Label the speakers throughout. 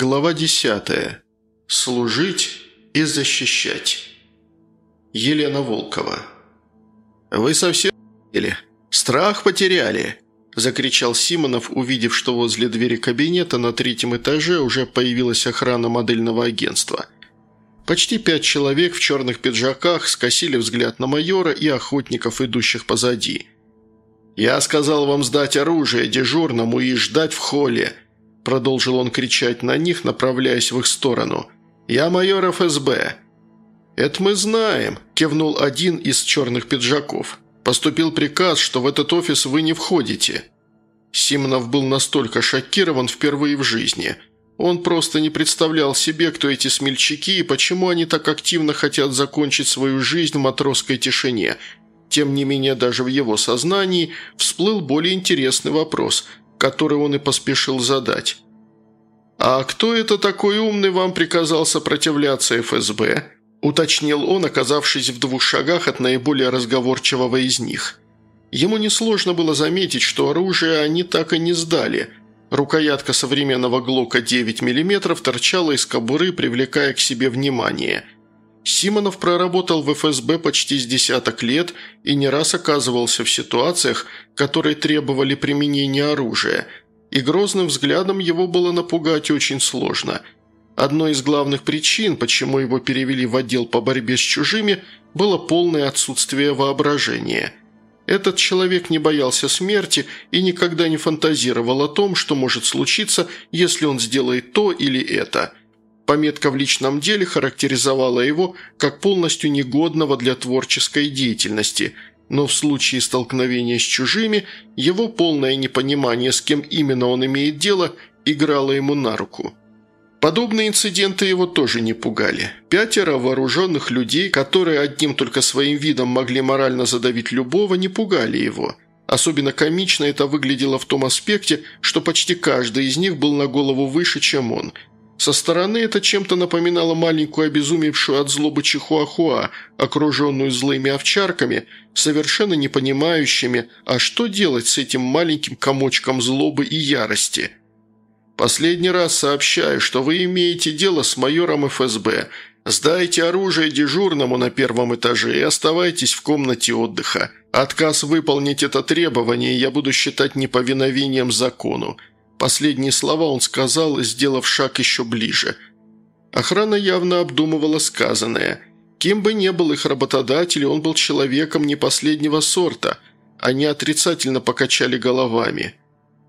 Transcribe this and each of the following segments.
Speaker 1: Глава 10. Служить и защищать. Елена Волкова. «Вы совсем или страх потеряли?» – закричал Симонов, увидев, что возле двери кабинета на третьем этаже уже появилась охрана модельного агентства. Почти пять человек в черных пиджаках скосили взгляд на майора и охотников, идущих позади. «Я сказал вам сдать оружие дежурному и ждать в холле», Продолжил он кричать на них, направляясь в их сторону. «Я майор ФСБ». «Это мы знаем», – кивнул один из черных пиджаков. «Поступил приказ, что в этот офис вы не входите». Симонов был настолько шокирован впервые в жизни. Он просто не представлял себе, кто эти смельчаки и почему они так активно хотят закончить свою жизнь в матросской тишине. Тем не менее, даже в его сознании всплыл более интересный вопрос – который он и поспешил задать. «А кто это такой умный вам приказал сопротивляться ФСБ?» – уточнил он, оказавшись в двух шагах от наиболее разговорчивого из них. Ему несложно было заметить, что оружие они так и не сдали. Рукоятка современного Глока 9 мм торчала из кобуры, привлекая к себе внимание – Симонов проработал в ФСБ почти с десяток лет и не раз оказывался в ситуациях, которые требовали применения оружия, и грозным взглядом его было напугать очень сложно. Одной из главных причин, почему его перевели в отдел по борьбе с чужими, было полное отсутствие воображения. Этот человек не боялся смерти и никогда не фантазировал о том, что может случиться, если он сделает то или это – Пометка в личном деле характеризовала его как полностью негодного для творческой деятельности, но в случае столкновения с чужими его полное непонимание, с кем именно он имеет дело, играло ему на руку. Подобные инциденты его тоже не пугали. Пятеро вооруженных людей, которые одним только своим видом могли морально задавить любого, не пугали его. Особенно комично это выглядело в том аспекте, что почти каждый из них был на голову выше, чем он – со стороны это чем-то напоминало маленькую обезумевшую от злобы чихуахуа, окруженную злыми овчарками, совершенно не понимающими, а что делать с этим маленьким комочком злобы и ярости. «Последний раз сообщаю, что вы имеете дело с майором ФСБ. Сдайте оружие дежурному на первом этаже и оставайтесь в комнате отдыха. Отказ выполнить это требование я буду считать неповиновением закону. Последние слова он сказал, сделав шаг еще ближе. Охрана явно обдумывала сказанное. Кем бы ни был их работодатель, он был человеком не последнего сорта. Они отрицательно покачали головами.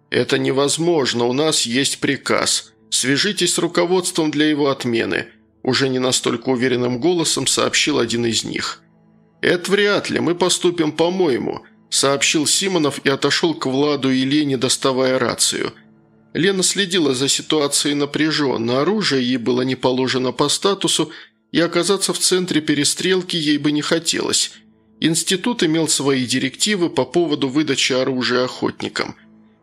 Speaker 1: «Это невозможно, у нас есть приказ. Свяжитесь с руководством для его отмены», уже не настолько уверенным голосом сообщил один из них. «Это вряд ли, мы поступим по-моему», сообщил Симонов и отошел к Владу и Лене, доставая рацию – Лена следила за ситуацией напряженно, оружие ей было не положено по статусу, и оказаться в центре перестрелки ей бы не хотелось. Институт имел свои директивы по поводу выдачи оружия охотникам.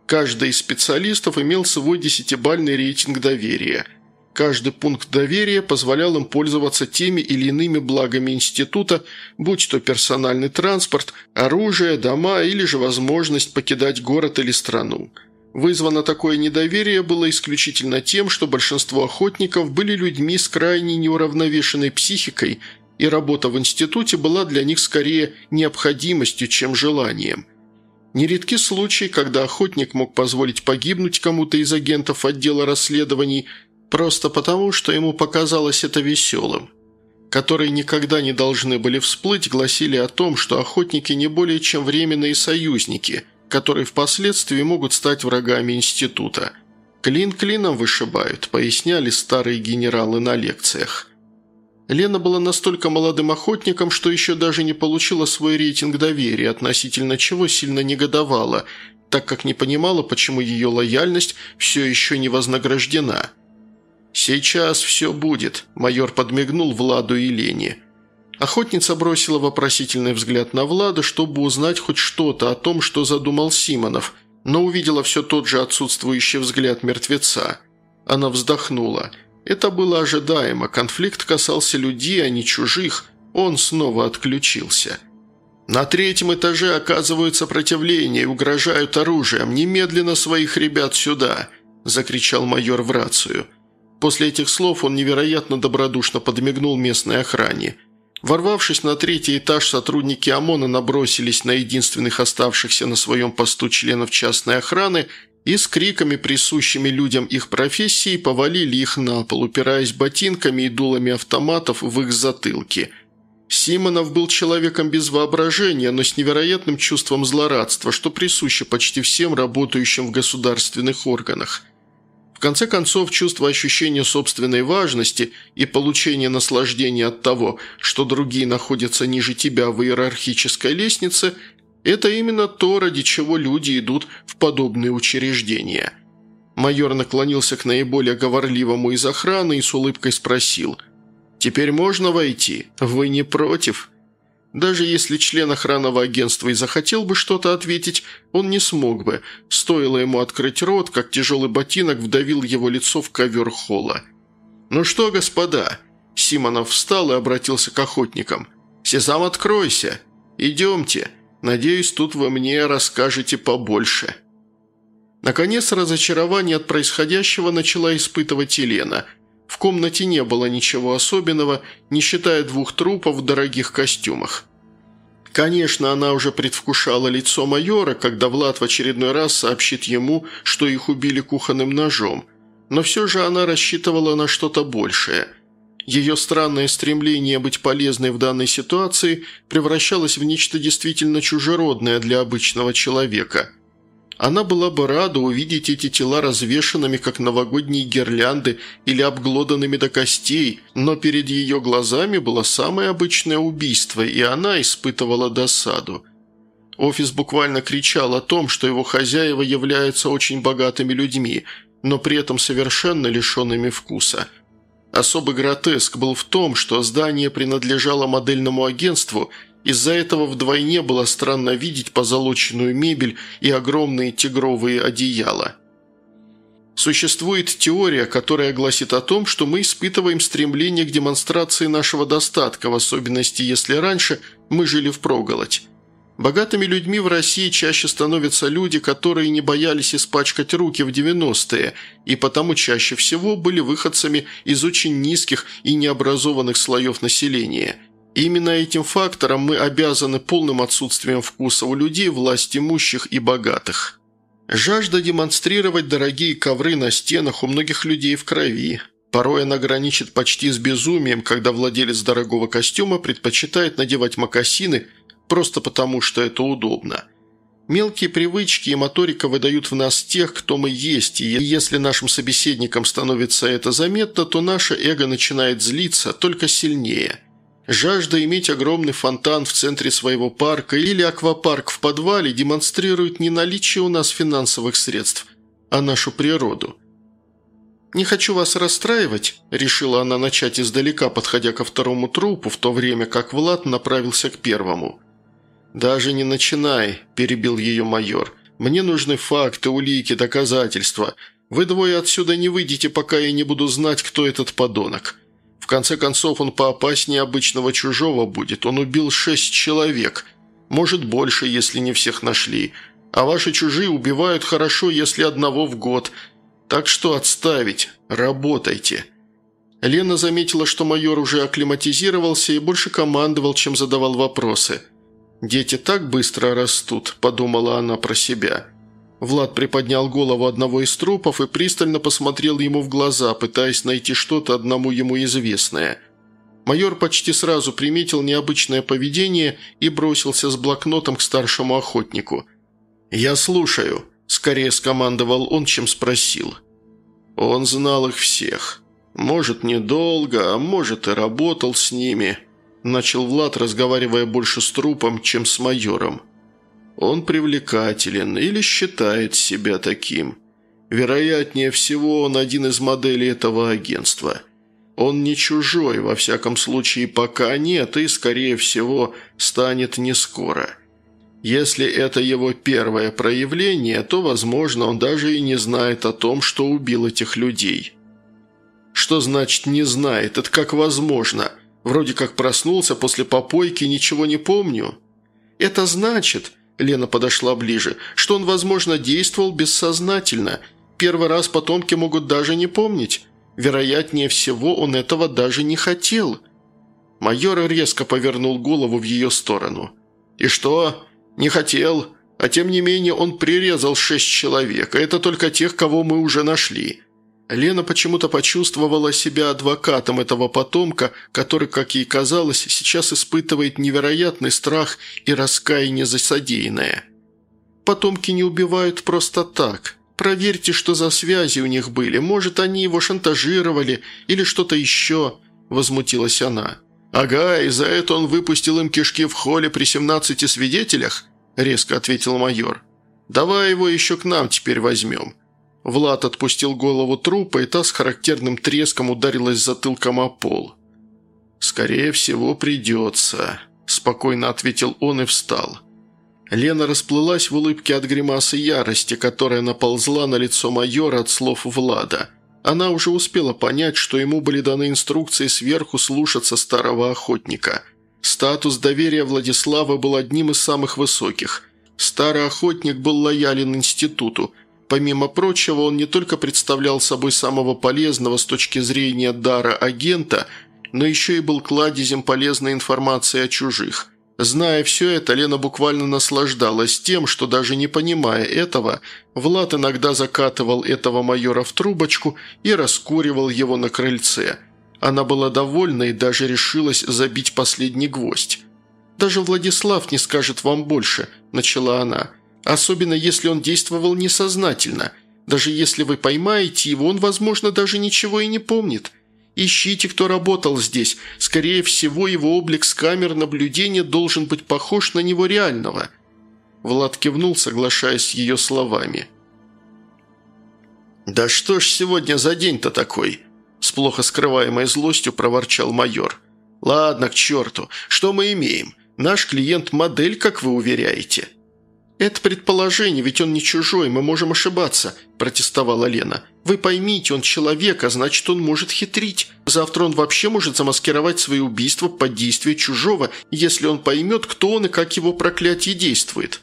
Speaker 1: Каждый из специалистов имел свой десятибальный рейтинг доверия. Каждый пункт доверия позволял им пользоваться теми или иными благами института, будь то персональный транспорт, оружие, дома или же возможность покидать город или страну – Вызвано такое недоверие было исключительно тем, что большинство охотников были людьми с крайне неуравновешенной психикой, и работа в институте была для них скорее необходимостью, чем желанием. Нередки случаи, когда охотник мог позволить погибнуть кому-то из агентов отдела расследований просто потому, что ему показалось это веселым которые никогда не должны были всплыть, гласили о том, что охотники не более чем временные союзники – которые впоследствии могут стать врагами института. Клин клином вышибают, поясняли старые генералы на лекциях. Лена была настолько молодым охотником, что еще даже не получила свой рейтинг доверия, относительно чего сильно негодовала, так как не понимала, почему ее лояльность все еще не вознаграждена. «Сейчас все будет», – майор подмигнул Владу и Лене. Охотница бросила вопросительный взгляд на Влада, чтобы узнать хоть что-то о том, что задумал Симонов, но увидела все тот же отсутствующий взгляд мертвеца. Она вздохнула. Это было ожидаемо, конфликт касался людей, а не чужих. Он снова отключился. «На третьем этаже оказывают сопротивление и угрожают оружием. Немедленно своих ребят сюда!» – закричал майор в рацию. После этих слов он невероятно добродушно подмигнул местной охране. Ворвавшись на третий этаж, сотрудники ОМОНа набросились на единственных оставшихся на своем посту членов частной охраны и с криками, присущими людям их профессии, повалили их на пол, упираясь ботинками и дулами автоматов в их затылки. Симонов был человеком без воображения, но с невероятным чувством злорадства, что присуще почти всем работающим в государственных органах. В конце концов, чувство ощущения собственной важности и получение наслаждения от того, что другие находятся ниже тебя в иерархической лестнице – это именно то, ради чего люди идут в подобные учреждения. Майор наклонился к наиболее говорливому из охраны и с улыбкой спросил. «Теперь можно войти? Вы не против?» Даже если член охранного агентства и захотел бы что-то ответить, он не смог бы. Стоило ему открыть рот, как тяжелый ботинок вдавил его лицо в ковер холла. «Ну что, господа?» Симонов встал и обратился к охотникам. «Сезам, откройся! Идемте!» Надеюсь, тут вы мне расскажете побольше». Наконец, разочарование от происходящего начала испытывать Елена. В комнате не было ничего особенного, не считая двух трупов в дорогих костюмах. Конечно, она уже предвкушала лицо майора, когда Влад в очередной раз сообщит ему, что их убили кухонным ножом. Но все же она рассчитывала на что-то большее – ее странное стремление быть полезной в данной ситуации превращалось в нечто действительно чужеродное для обычного человека. Она была бы рада увидеть эти тела развешанными, как новогодние гирлянды или обглоданными до костей, но перед ее глазами было самое обычное убийство, и она испытывала досаду. Офис буквально кричал о том, что его хозяева являются очень богатыми людьми, но при этом совершенно лишенными вкуса – Особый гротеск был в том, что здание принадлежало модельному агентству, из-за этого вдвойне было странно видеть позолоченную мебель и огромные тигровые одеяла. Существует теория, которая гласит о том, что мы испытываем стремление к демонстрации нашего достатка, в особенности если раньше мы жили в проголодь. Богатыми людьми в России чаще становятся люди, которые не боялись испачкать руки в 90-е, и потому чаще всего были выходцами из очень низких и необразованных слоев населения. Именно этим фактором мы обязаны полным отсутствием вкуса у людей, власть имущих и богатых. Жажда демонстрировать дорогие ковры на стенах у многих людей в крови. Порой она граничит почти с безумием, когда владелец дорогого костюма предпочитает надевать мокасины – просто потому, что это удобно. Мелкие привычки и моторика выдают в нас тех, кто мы есть, и если нашим собеседникам становится это заметно, то наше эго начинает злиться только сильнее. Жажда иметь огромный фонтан в центре своего парка или аквапарк в подвале демонстрирует не наличие у нас финансовых средств, а нашу природу. «Не хочу вас расстраивать», – решила она начать издалека, подходя ко второму трупу, в то время как Влад направился к первому – «Даже не начинай», – перебил ее майор. «Мне нужны факты, улики, доказательства. Вы двое отсюда не выйдете, пока я не буду знать, кто этот подонок. В конце концов, он поопаснее обычного чужого будет. Он убил шесть человек. Может, больше, если не всех нашли. А ваши чужие убивают хорошо, если одного в год. Так что отставить. Работайте». Лена заметила, что майор уже акклиматизировался и больше командовал, чем задавал вопросы – «Дети так быстро растут», – подумала она про себя. Влад приподнял голову одного из трупов и пристально посмотрел ему в глаза, пытаясь найти что-то одному ему известное. Майор почти сразу приметил необычное поведение и бросился с блокнотом к старшему охотнику. «Я слушаю», – скорее скомандовал он, чем спросил. Он знал их всех. Может, недолго, а может и работал с ними начал Влад, разговаривая больше с трупом, чем с майором. «Он привлекателен или считает себя таким. Вероятнее всего, он один из моделей этого агентства. Он не чужой, во всяком случае, пока нет, и, скорее всего, станет не скоро. Если это его первое проявление, то, возможно, он даже и не знает о том, что убил этих людей». «Что значит «не знает»? Это как возможно?» Вроде как проснулся после попойки, ничего не помню. Это значит, Лена подошла ближе, что он, возможно, действовал бессознательно. Первый раз потомки могут даже не помнить. Вероятнее всего, он этого даже не хотел. Майор резко повернул голову в ее сторону. «И что? Не хотел? А тем не менее он прирезал шесть человек, а это только тех, кого мы уже нашли». Лена почему-то почувствовала себя адвокатом этого потомка, который, как ей казалось, сейчас испытывает невероятный страх и раскаяние за содеянное. Потомки не убивают просто так. Проверьте, что за связи у них были. Может, они его шантажировали или что-то еще», – возмутилась она. «Ага, и за это он выпустил им кишки в холле при 17 свидетелях?» – резко ответил майор. «Давай его еще к нам теперь возьмем». Влад отпустил голову трупа, и та с характерным треском ударилась затылком о пол. «Скорее всего, придется», – спокойно ответил он и встал. Лена расплылась в улыбке от гримасы ярости, которая наползла на лицо майора от слов Влада. Она уже успела понять, что ему были даны инструкции сверху слушаться старого охотника. Статус доверия Владислава был одним из самых высоких. Старый охотник был лоялен институту. Помимо прочего, он не только представлял собой самого полезного с точки зрения дара агента, но еще и был кладезем полезной информации о чужих – Зная все это, Лена буквально наслаждалась тем, что даже не понимая этого, Влад иногда закатывал этого майора в трубочку и раскуривал его на крыльце. Она была довольна и даже решилась забить последний гвоздь. «Даже Владислав не скажет вам больше», – начала она. «Особенно, если он действовал несознательно. Даже если вы поймаете его, он, возможно, даже ничего и не помнит. Ищите, кто работал здесь. Скорее всего, его облик с камер наблюдения должен быть похож на него реального». Влад кивнул, соглашаясь с ее словами. «Да что ж сегодня за день-то такой?» С плохо скрываемой злостью проворчал майор. «Ладно, к черту. Что мы имеем? Наш клиент модель, как вы уверяете». «Это предположение, ведь он не чужой, мы можем ошибаться», – протестовала Лена. «Вы поймите, он человек, а значит, он может хитрить. Завтра он вообще может замаскировать свои убийства под действие чужого, если он поймет, кто он и как его проклятие действует».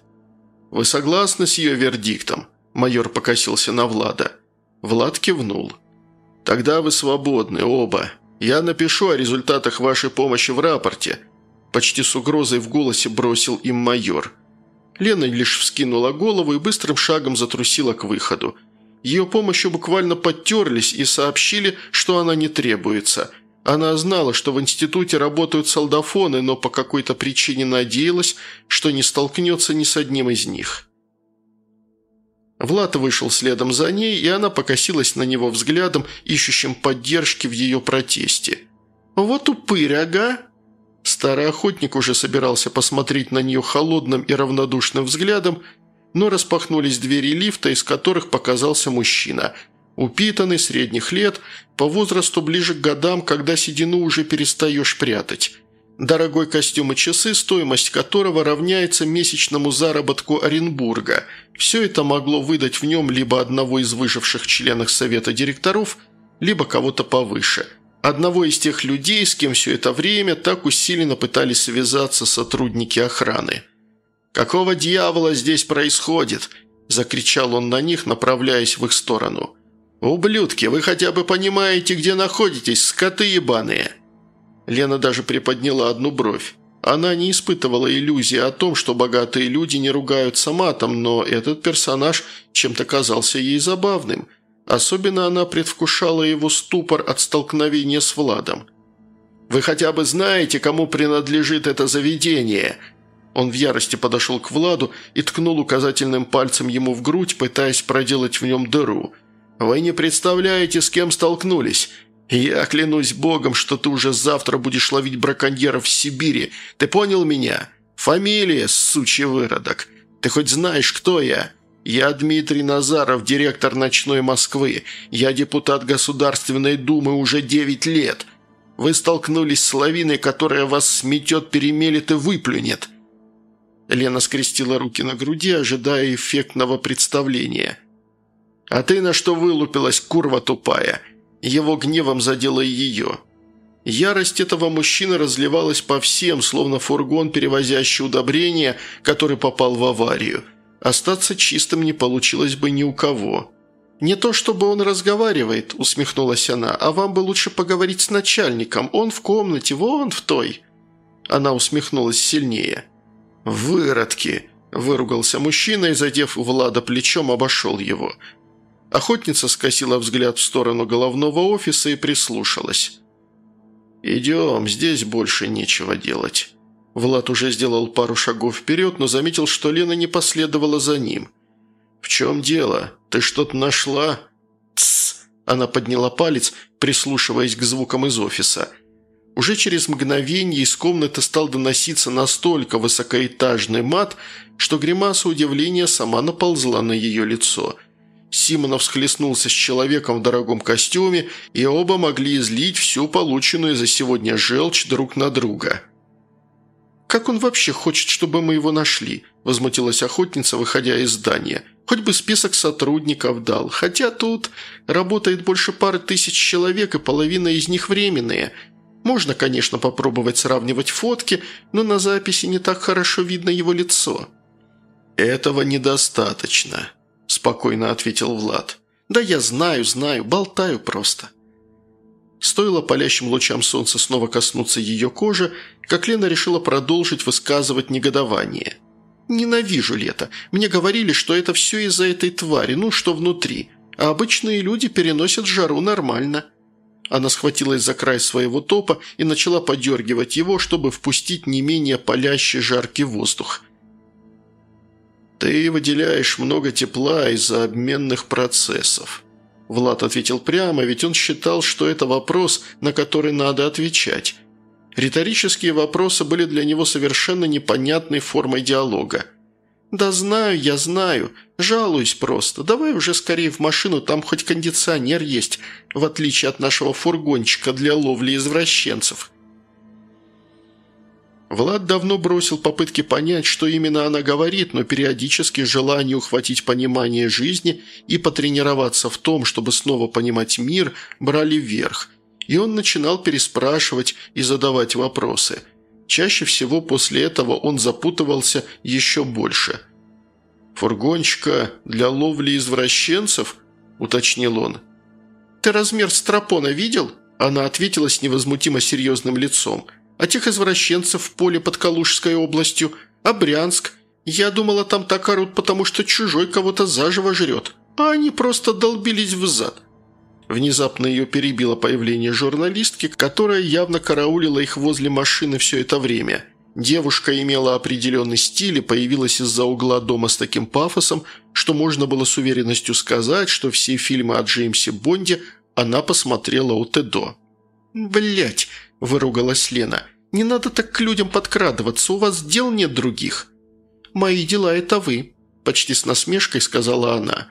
Speaker 1: «Вы согласны с ее вердиктом?» – майор покосился на Влада. Влад кивнул. «Тогда вы свободны, оба. Я напишу о результатах вашей помощи в рапорте», – почти с угрозой в голосе бросил им майор – Лена лишь вскинула голову и быстрым шагом затрусила к выходу. Ее помощью буквально подтерлись и сообщили, что она не требуется. Она знала, что в институте работают солдафоны, но по какой-то причине надеялась, что не столкнется ни с одним из них. Влад вышел следом за ней, и она покосилась на него взглядом, ищущим поддержки в ее протесте. «Вот упырь, ага!» Старый охотник уже собирался посмотреть на нее холодным и равнодушным взглядом, но распахнулись двери лифта, из которых показался мужчина. Упитанный, средних лет, по возрасту ближе к годам, когда седину уже перестаешь прятать. Дорогой костюм и часы, стоимость которого равняется месячному заработку Оренбурга. Все это могло выдать в нем либо одного из выживших членов совета директоров, либо кого-то повыше – Одного из тех людей, с кем все это время так усиленно пытались связаться сотрудники охраны. «Какого дьявола здесь происходит?» – закричал он на них, направляясь в их сторону. «Ублюдки, вы хотя бы понимаете, где находитесь, скоты ебаные!» Лена даже приподняла одну бровь. Она не испытывала иллюзии о том, что богатые люди не ругаются матом, но этот персонаж чем-то казался ей забавным – Особенно она предвкушала его ступор от столкновения с Владом. «Вы хотя бы знаете, кому принадлежит это заведение?» Он в ярости подошел к Владу и ткнул указательным пальцем ему в грудь, пытаясь проделать в нем дыру. «Вы не представляете, с кем столкнулись. Я клянусь богом, что ты уже завтра будешь ловить браконьеров в Сибири. Ты понял меня? Фамилия, сучий выродок. Ты хоть знаешь, кто я?» «Я Дмитрий Назаров, директор «Ночной Москвы». Я депутат Государственной Думы уже девять лет. Вы столкнулись с лавиной, которая вас сметет, перемелет и выплюнет». Лена скрестила руки на груди, ожидая эффектного представления. «А ты на что вылупилась, курва тупая?» Его гневом задела и ее. Ярость этого мужчины разливалась по всем, словно фургон, перевозящий удобрения, который попал в аварию – Остаться чистым не получилось бы ни у кого. «Не то чтобы он разговаривает», – усмехнулась она, – «а вам бы лучше поговорить с начальником. Он в комнате, вон в той». Она усмехнулась сильнее. «Выродки!» – выругался мужчина и, задев Влада плечом, обошел его. Охотница скосила взгляд в сторону головного офиса и прислушалась. «Идем, здесь больше нечего делать». Влад уже сделал пару шагов вперед, но заметил, что Лена не последовала за ним. «В чем дело? Ты что-то нашла?» «Тссс!» – она подняла палец, прислушиваясь к звукам из офиса. Уже через мгновение из комнаты стал доноситься настолько высокоэтажный мат, что гримаса удивления сама наползла на ее лицо – Симонов схлестнулся с человеком в дорогом костюме, и оба могли излить всю полученную за сегодня желчь друг на друга. «Как он вообще хочет, чтобы мы его нашли?» – возмутилась охотница, выходя из здания. «Хоть бы список сотрудников дал. Хотя тут работает больше пары тысяч человек, и половина из них временные. Можно, конечно, попробовать сравнивать фотки, но на записи не так хорошо видно его лицо». «Этого недостаточно», – спокойно ответил Влад. «Да я знаю, знаю, болтаю просто». Стоило палящим лучам солнца снова коснуться ее кожи, как Лена решила продолжить высказывать негодование. «Ненавижу лето. Мне говорили, что это все из-за этой твари, ну что внутри. А обычные люди переносят жару нормально». Она схватилась за край своего топа и начала подергивать его, чтобы впустить не менее палящий жаркий воздух – «Ты выделяешь много тепла из-за обменных процессов». Влад ответил прямо, ведь он считал, что это вопрос, на который надо отвечать. Риторические вопросы были для него совершенно непонятной формой диалога. «Да знаю, я знаю. Жалуюсь просто. Давай уже скорее в машину, там хоть кондиционер есть, в отличие от нашего фургончика для ловли извращенцев». Влад давно бросил попытки понять, что именно она говорит, но периодически желание ухватить понимание жизни и потренироваться в том, чтобы снова понимать мир, брали вверх. И он начинал переспрашивать и задавать вопросы. Чаще всего после этого он запутывался еще больше. «Фургончика для ловли извращенцев?» – уточнил он. «Ты размер стропона видел?» Она ответила с невозмутимо серьезным лицом – а тех извращенцев в поле под Калужской областью, а Брянск. Я думала, там так орут, потому что чужой кого-то заживо жрет, а они просто долбились в зад». Внезапно ее перебило появление журналистки, которая явно караулила их возле машины все это время. Девушка имела определенный стиль и появилась из-за угла дома с таким пафосом, что можно было с уверенностью сказать, что все фильмы о Джеймсе Бонде она посмотрела от и до. «Блядь!» – выругалась Лена. «Не надо так к людям подкрадываться, у вас дел нет других». «Мои дела – это вы», – почти с насмешкой сказала она.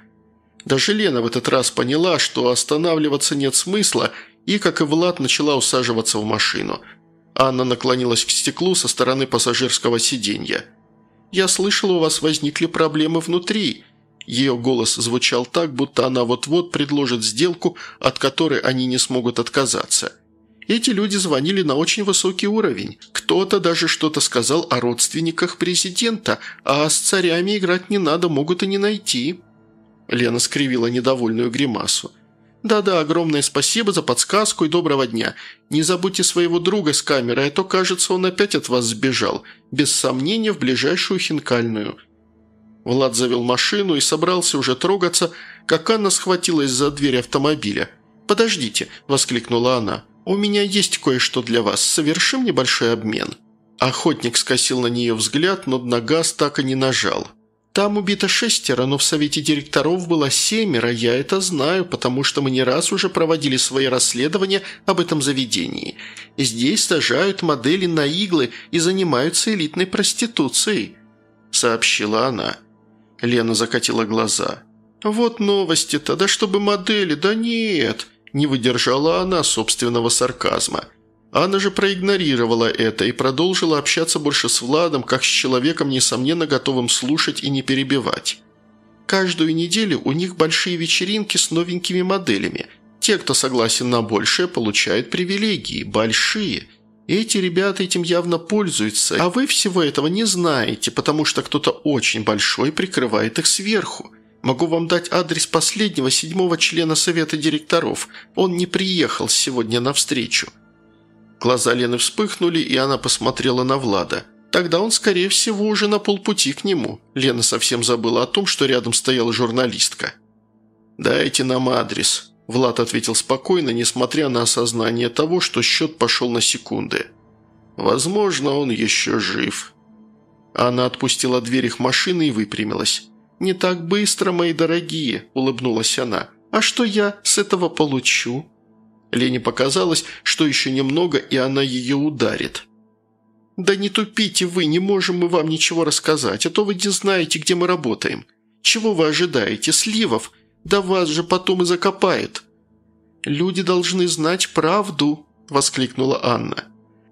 Speaker 1: Даже Лена в этот раз поняла, что останавливаться нет смысла, и, как и Влад, начала усаживаться в машину. Анна наклонилась к стеклу со стороны пассажирского сиденья. «Я слышала, у вас возникли проблемы внутри». Ее голос звучал так, будто она вот-вот предложит сделку, от которой они не смогут отказаться. Эти люди звонили на очень высокий уровень. Кто-то даже что-то сказал о родственниках президента, а с царями играть не надо, могут и не найти». Лена скривила недовольную гримасу. «Да-да, огромное спасибо за подсказку и доброго дня. Не забудьте своего друга с камерой, а то, кажется, он опять от вас сбежал. Без сомнения, в ближайшую хинкальную». Влад завел машину и собрался уже трогаться, как Анна схватилась за дверь автомобиля. «Подождите», – воскликнула она. «У меня есть кое-что для вас. Совершим небольшой обмен». Охотник скосил на нее взгляд, но на газ так и не нажал. «Там убито шестеро, но в совете директоров было семеро, я это знаю, потому что мы не раз уже проводили свои расследования об этом заведении. Здесь сажают модели на иглы и занимаются элитной проституцией», – сообщила она. Лена закатила глаза. «Вот новости-то, да чтобы модели, да нет!» Не выдержала она собственного сарказма. Анна же проигнорировала это и продолжила общаться больше с Владом, как с человеком, несомненно, готовым слушать и не перебивать. Каждую неделю у них большие вечеринки с новенькими моделями. Те, кто согласен на большее, получают привилегии. Большие. Эти ребята этим явно пользуются, а вы всего этого не знаете, потому что кто-то очень большой прикрывает их сверху. Могу вам дать адрес последнего, седьмого члена совета директоров. Он не приехал сегодня на встречу». Глаза Лены вспыхнули, и она посмотрела на Влада. Тогда он, скорее всего, уже на полпути к нему. Лена совсем забыла о том, что рядом стояла журналистка. «Дайте нам адрес», – Влад ответил спокойно, несмотря на осознание того, что счет пошел на секунды. «Возможно, он еще жив». Она отпустила дверь их машины и выпрямилась. «Не так быстро, мои дорогие», – улыбнулась она. «А что я с этого получу?» Лене показалось, что еще немного, и она ее ударит. «Да не тупите вы, не можем мы вам ничего рассказать, а то вы не знаете, где мы работаем. Чего вы ожидаете? Сливов? Да вас же потом и закопает». «Люди должны знать правду», – воскликнула Анна.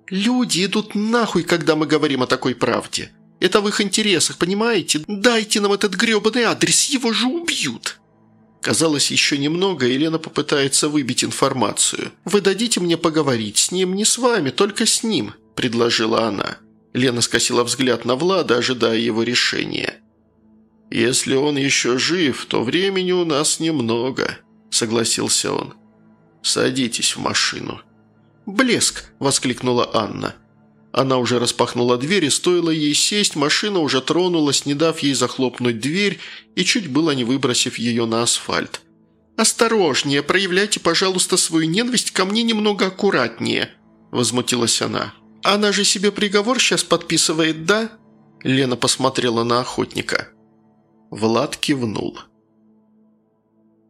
Speaker 1: «Люди идут нахуй, когда мы говорим о такой правде. Это в их интересах, понимаете? Дайте нам этот гребаный адрес, его же убьют!» Казалось, еще немного, и Лена попытается выбить информацию. «Вы дадите мне поговорить с ним, не с вами, только с ним», – предложила она. Лена скосила взгляд на Влада, ожидая его решения. «Если он еще жив, то времени у нас немного», – согласился он. «Садитесь в машину». «Блеск!» – воскликнула Анна. Она уже распахнула дверь, и стоило ей сесть, машина уже тронулась, не дав ей захлопнуть дверь и чуть было не выбросив ее на асфальт. «Осторожнее, проявляйте, пожалуйста, свою ненависть ко мне немного аккуратнее», – возмутилась она. «Она же себе приговор сейчас подписывает, да?» Лена посмотрела на охотника. Влад кивнул.